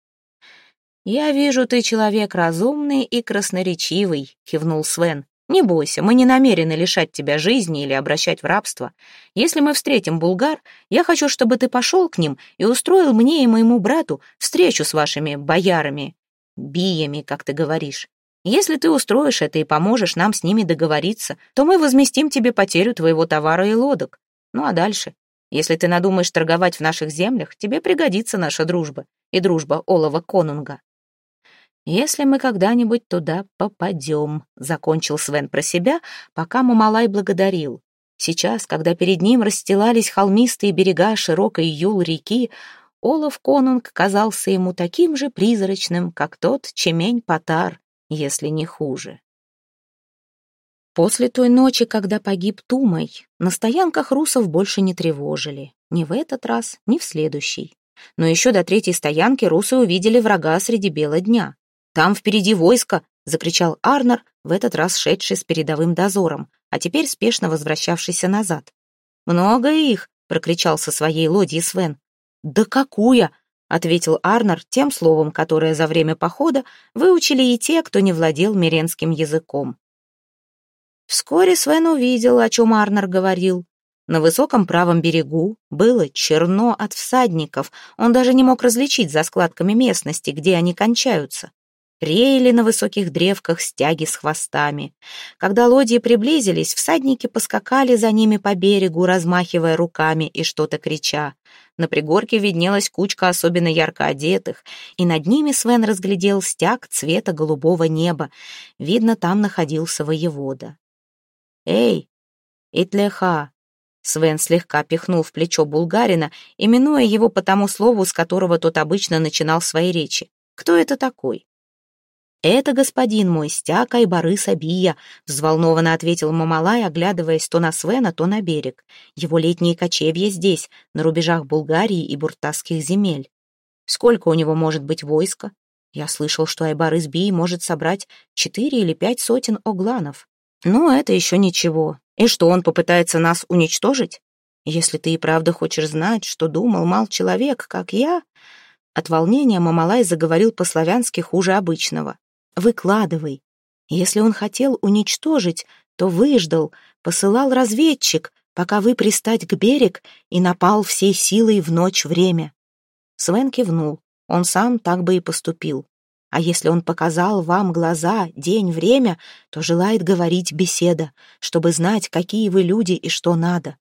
«Я вижу, ты человек разумный и красноречивый», — кивнул Свен. Не бойся, мы не намерены лишать тебя жизни или обращать в рабство. Если мы встретим булгар, я хочу, чтобы ты пошел к ним и устроил мне и моему брату встречу с вашими боярами, биями, как ты говоришь. Если ты устроишь это и поможешь нам с ними договориться, то мы возместим тебе потерю твоего товара и лодок. Ну а дальше? Если ты надумаешь торговать в наших землях, тебе пригодится наша дружба и дружба Олова Конунга. «Если мы когда-нибудь туда попадем», — закончил Свен про себя, пока Мамалай благодарил. Сейчас, когда перед ним расстилались холмистые берега широкой юл-реки, Олаф Конунг казался ему таким же призрачным, как тот Чемень-Патар, если не хуже. После той ночи, когда погиб Тумой, на стоянках русов больше не тревожили. Ни в этот раз, ни в следующий. Но еще до третьей стоянки русы увидели врага среди бела дня. «Там впереди войско!» — закричал Арнер, в этот раз шедший с передовым дозором, а теперь спешно возвращавшийся назад. «Много их!» — прокричал со своей лодьи Свен. «Да какую!» — ответил Арнер тем словом, которое за время похода выучили и те, кто не владел миренским языком. Вскоре Свен увидел, о чем Арнер говорил. На высоком правом берегу было черно от всадников, он даже не мог различить за складками местности, где они кончаются. Реяли на высоких древках стяги с хвостами. Когда лодьи приблизились, всадники поскакали за ними по берегу, размахивая руками и что-то крича. На пригорке виднелась кучка особенно ярко одетых, и над ними Свен разглядел стяг цвета голубого неба. Видно, там находился воевода. «Эй, Итлеха!» Свен слегка пихнул в плечо булгарина, именуя его по тому слову, с которого тот обычно начинал свои речи. «Кто это такой?» «Это господин мой, стяка и Борис Абия», — взволнованно ответил Мамалай, оглядываясь то на Свена, то на берег. «Его летние кочевья здесь, на рубежах Булгарии и буртасских земель. Сколько у него может быть войска? Я слышал, что Айбарыс Бий может собрать четыре или пять сотен огланов. Но это еще ничего. И что, он попытается нас уничтожить? Если ты и правда хочешь знать, что думал мал человек, как я...» От волнения Мамалай заговорил по-славянски хуже обычного. «Выкладывай. Если он хотел уничтожить, то выждал, посылал разведчик, пока вы пристать к берег, и напал всей силой в ночь время». Свен кивнул. Он сам так бы и поступил. А если он показал вам глаза, день, время, то желает говорить беседа, чтобы знать, какие вы люди и что надо.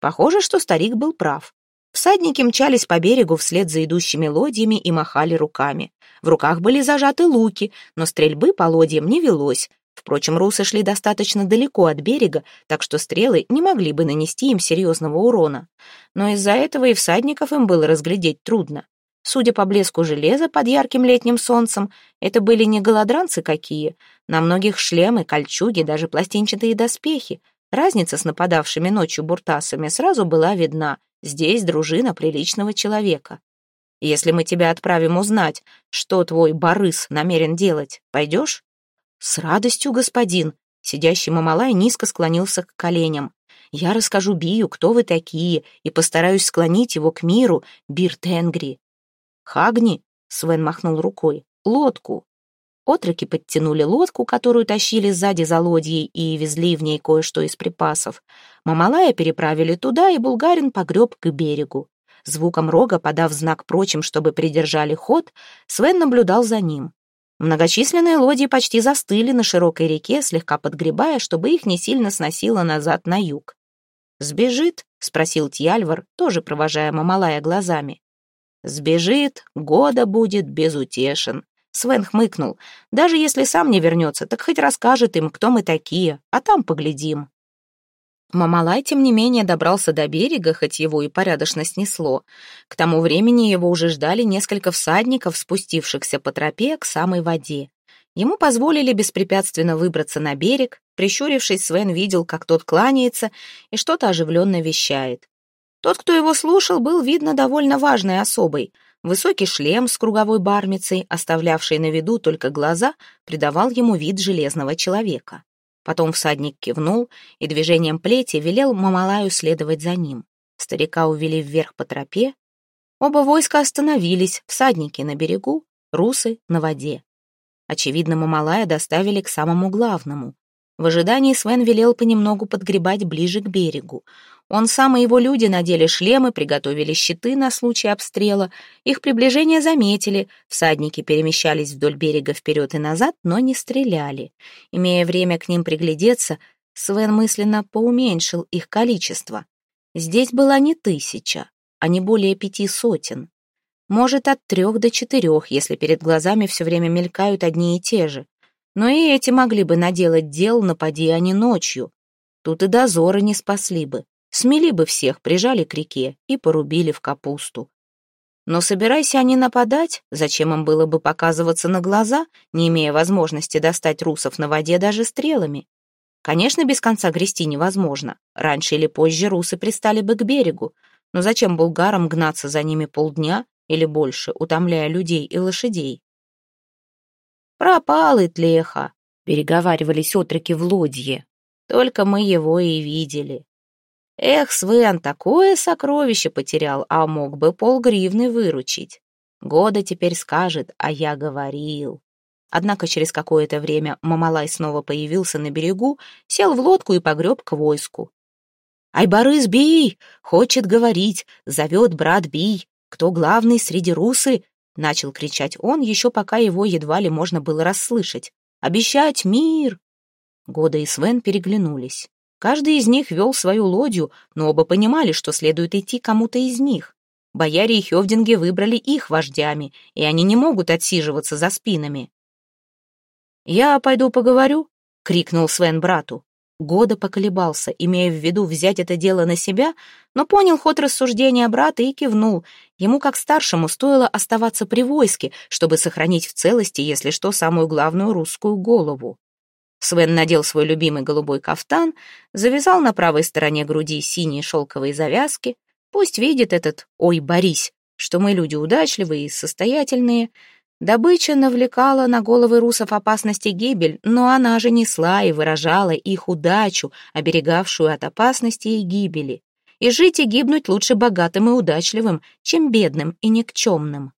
Похоже, что старик был прав. Всадники мчались по берегу вслед за идущими лодьями и махали руками. В руках были зажаты луки, но стрельбы по лодьям не велось. Впрочем, русы шли достаточно далеко от берега, так что стрелы не могли бы нанести им серьезного урона. Но из-за этого и всадников им было разглядеть трудно. Судя по блеску железа под ярким летним солнцем, это были не голодранцы какие. На многих шлемы, кольчуги, даже пластинчатые доспехи. Разница с нападавшими ночью буртасами сразу была видна. Здесь дружина приличного человека. Если мы тебя отправим узнать, что твой барыс намерен делать, пойдешь? С радостью, господин. Сидящий Мамалай низко склонился к коленям. Я расскажу Бию, кто вы такие, и постараюсь склонить его к миру, Бир Тенгри. «Хагни!» — Свен махнул рукой. «Лодку!» Отроки подтянули лодку, которую тащили сзади за лодьей, и везли в ней кое-что из припасов. Мамалая переправили туда, и булгарин погреб к берегу. Звуком рога, подав знак прочим, чтобы придержали ход, Свен наблюдал за ним. Многочисленные лодьи почти застыли на широкой реке, слегка подгребая, чтобы их не сильно сносило назад на юг. «Сбежит?» — спросил Тьяльвар, тоже провожая Мамалая глазами. Сбежит, года будет безутешен. Свен хмыкнул. Даже если сам не вернется, так хоть расскажет им, кто мы такие, а там поглядим. Мамалай, тем не менее, добрался до берега, хоть его и порядочно снесло. К тому времени его уже ждали несколько всадников, спустившихся по тропе к самой воде. Ему позволили беспрепятственно выбраться на берег. Прищурившись, Свен видел, как тот кланяется и что-то оживленно вещает. Тот, кто его слушал, был, видно, довольно важной особой. Высокий шлем с круговой бармицей, оставлявший на виду только глаза, придавал ему вид железного человека. Потом всадник кивнул и движением плети велел Мамалаю следовать за ним. Старика увели вверх по тропе. Оба войска остановились, всадники на берегу, русы на воде. Очевидно, Мамалая доставили к самому главному. В ожидании Свен велел понемногу подгребать ближе к берегу. Он сам и его люди надели шлемы, приготовили щиты на случай обстрела. Их приближение заметили. Всадники перемещались вдоль берега вперед и назад, но не стреляли. Имея время к ним приглядеться, Свен мысленно поуменьшил их количество. Здесь была не тысяча, а не более пяти сотен. Может, от трех до четырех, если перед глазами все время мелькают одни и те же. Но и эти могли бы наделать дел, напади они ночью. Тут и дозоры не спасли бы. Смели бы всех, прижали к реке и порубили в капусту. Но собирайся они нападать, зачем им было бы показываться на глаза, не имея возможности достать русов на воде даже стрелами? Конечно, без конца грести невозможно. Раньше или позже русы пристали бы к берегу. Но зачем булгарам гнаться за ними полдня или больше, утомляя людей и лошадей? «Пропал и тлеха», — переговаривались отроки в лодье. «Только мы его и видели. Эх, Свен, такое сокровище потерял, а мог бы полгривны выручить. Года теперь скажет, а я говорил. Однако через какое-то время Мамалай снова появился на берегу, сел в лодку и погреб к войску. «Айбарыс Бий! Хочет говорить! Зовет брат Бий! Кто главный среди русы?» Начал кричать он, еще пока его едва ли можно было расслышать. «Обещать мир!» Года и Свен переглянулись. Каждый из них вел свою лодью, но оба понимали, что следует идти кому-то из них. Бояре и хевдинги выбрали их вождями, и они не могут отсиживаться за спинами. «Я пойду поговорю», — крикнул Свен брату. Года поколебался, имея в виду взять это дело на себя, но понял ход рассуждения брата и кивнул. Ему, как старшему, стоило оставаться при войске, чтобы сохранить в целости, если что, самую главную русскую голову. Свен надел свой любимый голубой кафтан, завязал на правой стороне груди синие шелковые завязки. Пусть видит этот «Ой, Борись», что мы люди удачливые и состоятельные. Добыча навлекала на головы русов опасности гибель, но она же несла и выражала их удачу, оберегавшую от опасности и гибели. И жить и гибнуть лучше богатым и удачливым, чем бедным и никчемным.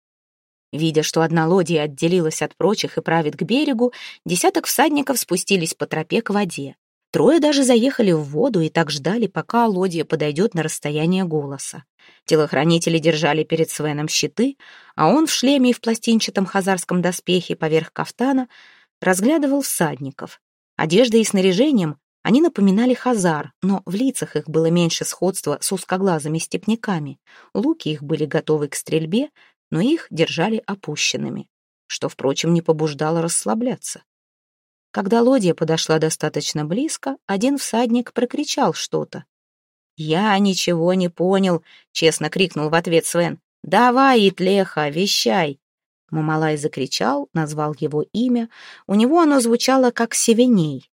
Видя, что одна лодья отделилась от прочих и правит к берегу, десяток всадников спустились по тропе к воде. Трое даже заехали в воду и так ждали, пока лодья подойдет на расстояние голоса. Телохранители держали перед Свеном щиты, а он в шлеме и в пластинчатом хазарском доспехе поверх кафтана разглядывал всадников. Одеждой и снаряжением они напоминали хазар, но в лицах их было меньше сходства с узкоглазыми степняками. Луки их были готовы к стрельбе, но их держали опущенными, что, впрочем, не побуждало расслабляться. Когда лодья подошла достаточно близко, один всадник прокричал что-то. «Я ничего не понял», — честно крикнул в ответ Свен. «Давай, Итлеха, вещай!» Мамалай закричал, назвал его имя. У него оно звучало как «Севеней».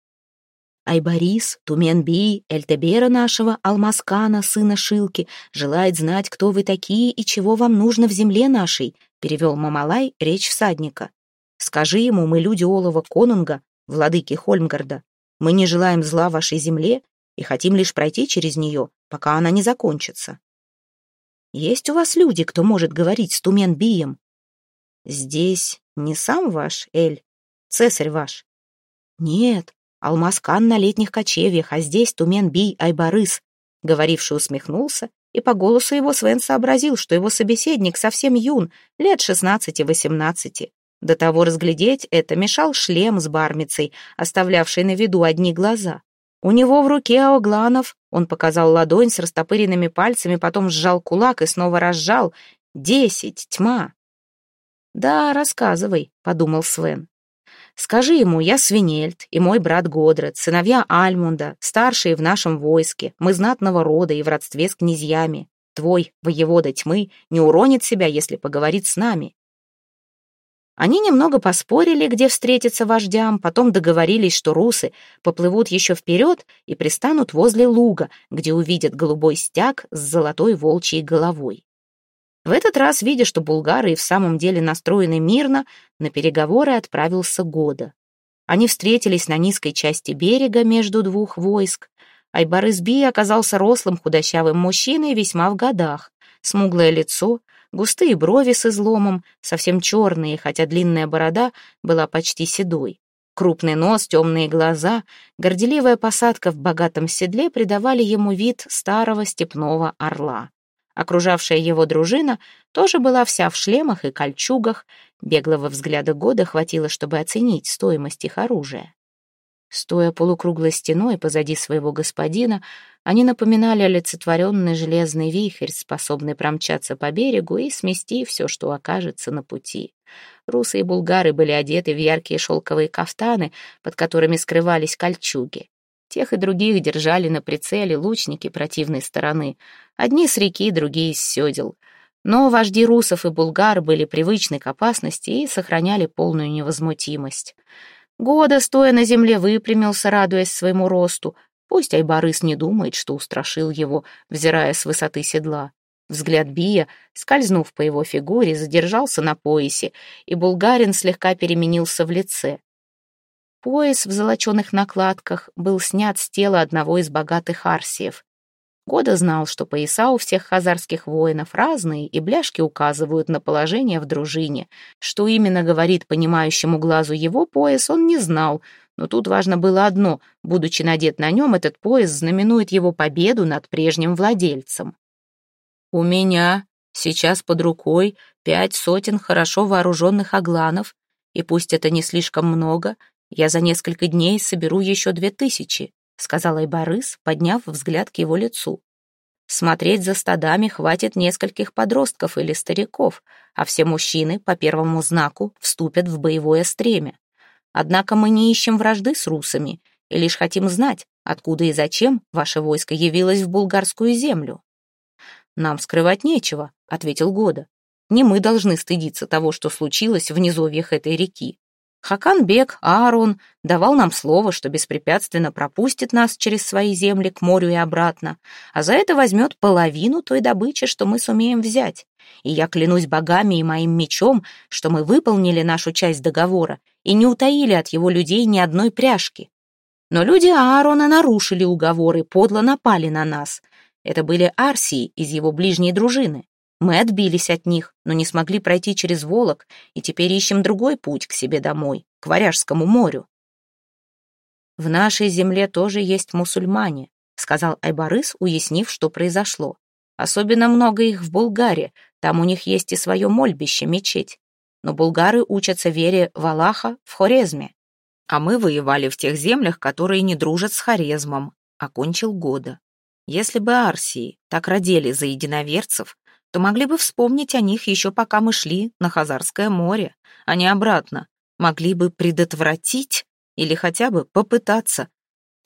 Айбарис, Туменби, Эльтебера нашего, Алмаскана, сына Шилки, желает знать, кто вы такие и чего вам нужно в земле нашей», — перевел Мамалай речь всадника. «Скажи ему, мы люди Олова Конунга, владыки Хольмгарда. Мы не желаем зла вашей земле и хотим лишь пройти через нее, пока она не закончится». «Есть у вас люди, кто может говорить с Туменбием?» «Здесь не сам ваш, Эль, цесарь ваш?» «Нет, Алмаскан на летних кочевьях, а здесь Тумен-Бий Айбарыс. Говоривший усмехнулся, и по голосу его Свен сообразил, что его собеседник совсем юн, лет шестнадцати-восемнадцати. До того разглядеть это мешал шлем с бармицей, оставлявший на виду одни глаза. У него в руке Аогланов, он показал ладонь с растопыренными пальцами, потом сжал кулак и снова разжал. «Десять, тьма!» «Да, рассказывай», — подумал Свен. Скажи ему, я Свинельд и мой брат Годред, сыновья Альмунда, старшие в нашем войске, мы знатного рода и в родстве с князьями. Твой, воевода тьмы, не уронит себя, если поговорит с нами. Они немного поспорили, где встретиться вождям, потом договорились, что русы поплывут еще вперед и пристанут возле луга, где увидят голубой стяг с золотой волчьей головой. В этот раз, видя, что булгары и в самом деле настроены мирно, на переговоры отправился Года. Они встретились на низкой части берега между двух войск. Айбарызби оказался рослым худощавым мужчиной весьма в годах. Смуглое лицо, густые брови с изломом, совсем черные, хотя длинная борода была почти седой. Крупный нос, темные глаза, горделивая посадка в богатом седле придавали ему вид старого степного орла. Окружавшая его дружина тоже была вся в шлемах и кольчугах. Беглого взгляда года хватило, чтобы оценить стоимость их оружия. Стоя полукруглой стеной позади своего господина, они напоминали олицетворенный железный вихрь, способный промчаться по берегу и смести все, что окажется на пути. Русы и булгары были одеты в яркие шелковые кафтаны, под которыми скрывались кольчуги. Тех и других держали на прицеле лучники противной стороны. Одни с реки, другие с седел. Но вожди русов и булгар были привычны к опасности и сохраняли полную невозмутимость. Года, стоя на земле, выпрямился, радуясь своему росту. Пусть Айбарыс не думает, что устрашил его, взирая с высоты седла. Взгляд Бия, скользнув по его фигуре, задержался на поясе, и булгарин слегка переменился в лице. Пояс в золоченых накладках был снят с тела одного из богатых арсиев. Года знал, что пояса у всех хазарских воинов разные, и бляшки указывают на положение в дружине. Что именно говорит понимающему глазу его пояс, он не знал, но тут важно было одно — будучи надет на нем, этот пояс знаменует его победу над прежним владельцем. «У меня сейчас под рукой пять сотен хорошо вооруженных агланов, и пусть это не слишком много, я за несколько дней соберу еще две тысячи, сказал Айбарыс, подняв взгляд к его лицу. Смотреть за стадами хватит нескольких подростков или стариков, а все мужчины по первому знаку вступят в боевое стремя. Однако мы не ищем вражды с русами и лишь хотим знать, откуда и зачем ваше войско явилось в булгарскую землю. «Нам скрывать нечего», — ответил Года. «Не мы должны стыдиться того, что случилось в низовьях этой реки. Хаканбек, Аарон давал нам слово, что беспрепятственно пропустит нас через свои земли к морю и обратно, а за это возьмет половину той добычи, что мы сумеем взять. И я клянусь богами и моим мечом, что мы выполнили нашу часть договора и не утаили от его людей ни одной пряжки. Но люди Аарона нарушили уговор и подло напали на нас. Это были Арсии из его ближней дружины. Мы отбились от них, но не смогли пройти через Волок, и теперь ищем другой путь к себе домой, к Варяжскому морю. «В нашей земле тоже есть мусульмане», — сказал Айбарыс, уяснив, что произошло. «Особенно много их в Булгаре, там у них есть и свое мольбище, мечеть. Но булгары учатся вере в Аллаха в Хорезме. А мы воевали в тех землях, которые не дружат с Хорезмом», — окончил года. Если бы Арсии так родили за единоверцев, то могли бы вспомнить о них еще пока мы шли на Хазарское море, а не обратно. Могли бы предотвратить или хотя бы попытаться.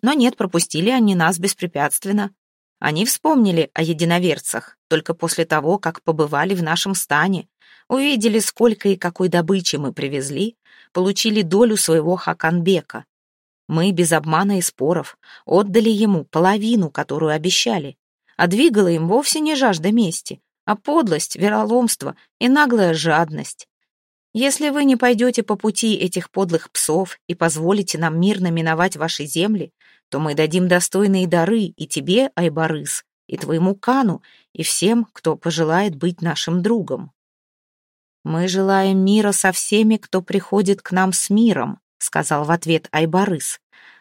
Но нет, пропустили они нас беспрепятственно. Они вспомнили о единоверцах только после того, как побывали в нашем стане, увидели, сколько и какой добычи мы привезли, получили долю своего Хаканбека. Мы без обмана и споров отдали ему половину, которую обещали, а двигала им вовсе не жажда мести, а подлость, вероломство и наглая жадность. Если вы не пойдете по пути этих подлых псов и позволите нам мирно миновать ваши земли, то мы дадим достойные дары и тебе, Айбарыс, и твоему Кану, и всем, кто пожелает быть нашим другом. Мы желаем мира со всеми, кто приходит к нам с миром, сказал в ответ Айбарыс.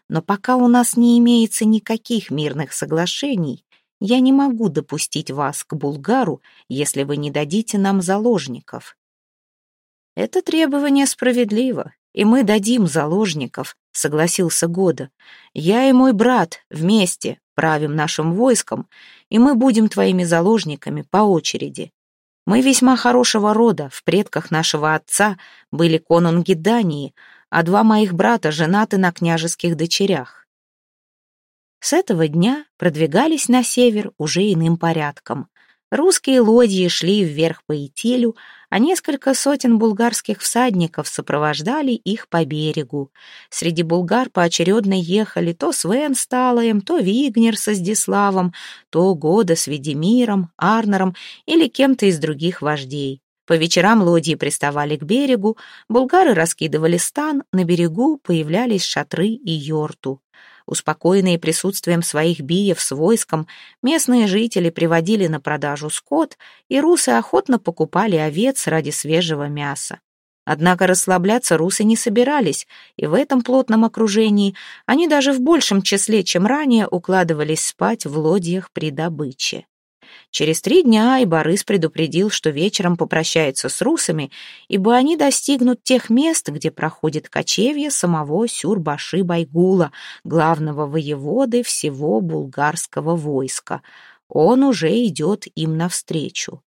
Но пока у нас не имеется никаких мирных соглашений, я не могу допустить вас к Булгару, если вы не дадите нам заложников. Это требование справедливо, и мы дадим заложников, согласился Года. Я и мой брат вместе правим нашим войском, и мы будем твоими заложниками по очереди. Мы весьма хорошего рода, в предках нашего отца были конунги Дании, а два моих брата женаты на княжеских дочерях. С этого дня продвигались на север уже иным порядком. Русские лодьи шли вверх по Итилю, а несколько сотен булгарских всадников сопровождали их по берегу. Среди булгар поочередно ехали то Свен с Талаем, то Вигнер со Здиславом, то Года с Ведемиром, Арнером или кем-то из других вождей. По вечерам лодьи приставали к берегу, булгары раскидывали стан, на берегу появлялись шатры и йорту. Успокоенные присутствием своих биев с войском, местные жители приводили на продажу скот, и русы охотно покупали овец ради свежего мяса. Однако расслабляться русы не собирались, и в этом плотном окружении они даже в большем числе, чем ранее, укладывались спать в лодьях при добыче. Через три дня Айбарыс предупредил, что вечером попрощается с русами, ибо они достигнут тех мест, где проходит кочевье самого Сюрбаши Байгула, главного воеводы всего булгарского войска. Он уже идет им навстречу.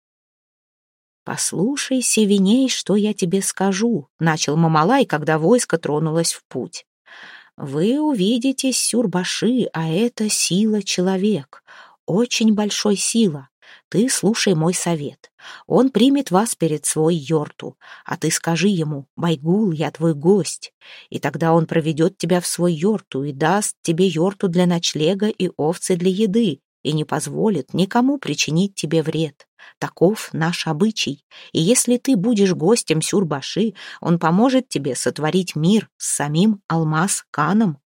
«Послушай, Севиней, что я тебе скажу», — начал Мамалай, когда войско тронулось в путь. «Вы увидите Сюрбаши, а это сила человек, очень большой сила. Ты слушай мой совет. Он примет вас перед свой йорту, а ты скажи ему, Байгул, я твой гость. И тогда он проведет тебя в свой йорту и даст тебе йорту для ночлега и овцы для еды. и не позволит никому причинить тебе вред. Таков наш обычай, и если ты будешь гостем Сюрбаши, он поможет тебе сотворить мир с самим Алмаз-Каном».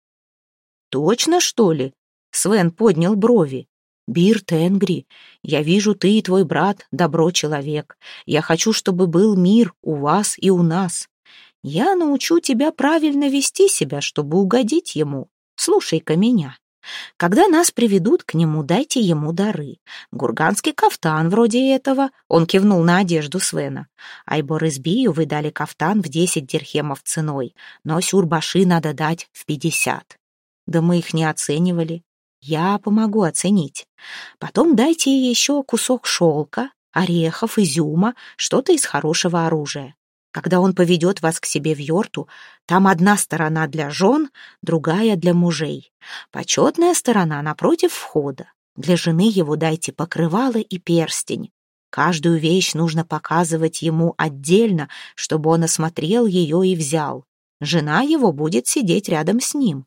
«Точно, что ли?» — Свен поднял брови. «Бир Тенгри, я вижу, ты и твой брат — добро человек. Я хочу, чтобы был мир у вас и у нас. Я научу тебя правильно вести себя, чтобы угодить ему. Слушай-ка меня. Когда нас приведут к нему, дайте ему дары. Гурганский кафтан вроде этого, он кивнул на одежду Свена. Айбор избию вы дали кафтан в десять дирхемов ценой, но сюрбаши надо дать в пятьдесят. Да мы их не оценивали. Я помогу оценить. Потом дайте еще кусок шелка, орехов, изюма, что-то из хорошего оружия. Когда он поведет вас к себе в Йорту, там одна сторона для жен, другая для мужей. Почетная сторона напротив входа. Для жены его дайте покрывало и перстень. Каждую вещь нужно показывать ему отдельно, чтобы он осмотрел ее и взял. Жена его будет сидеть рядом с ним.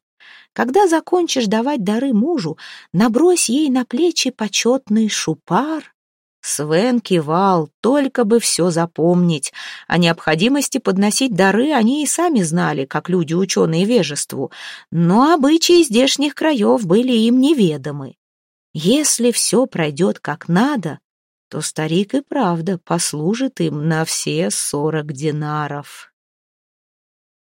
Когда закончишь давать дары мужу, набрось ей на плечи почетный шупар. Свен кивал, только бы все запомнить. О необходимости подносить дары они и сами знали, как люди ученые вежеству, но обычаи здешних краев были им неведомы. Если все пройдет как надо, то старик и правда послужит им на все сорок динаров.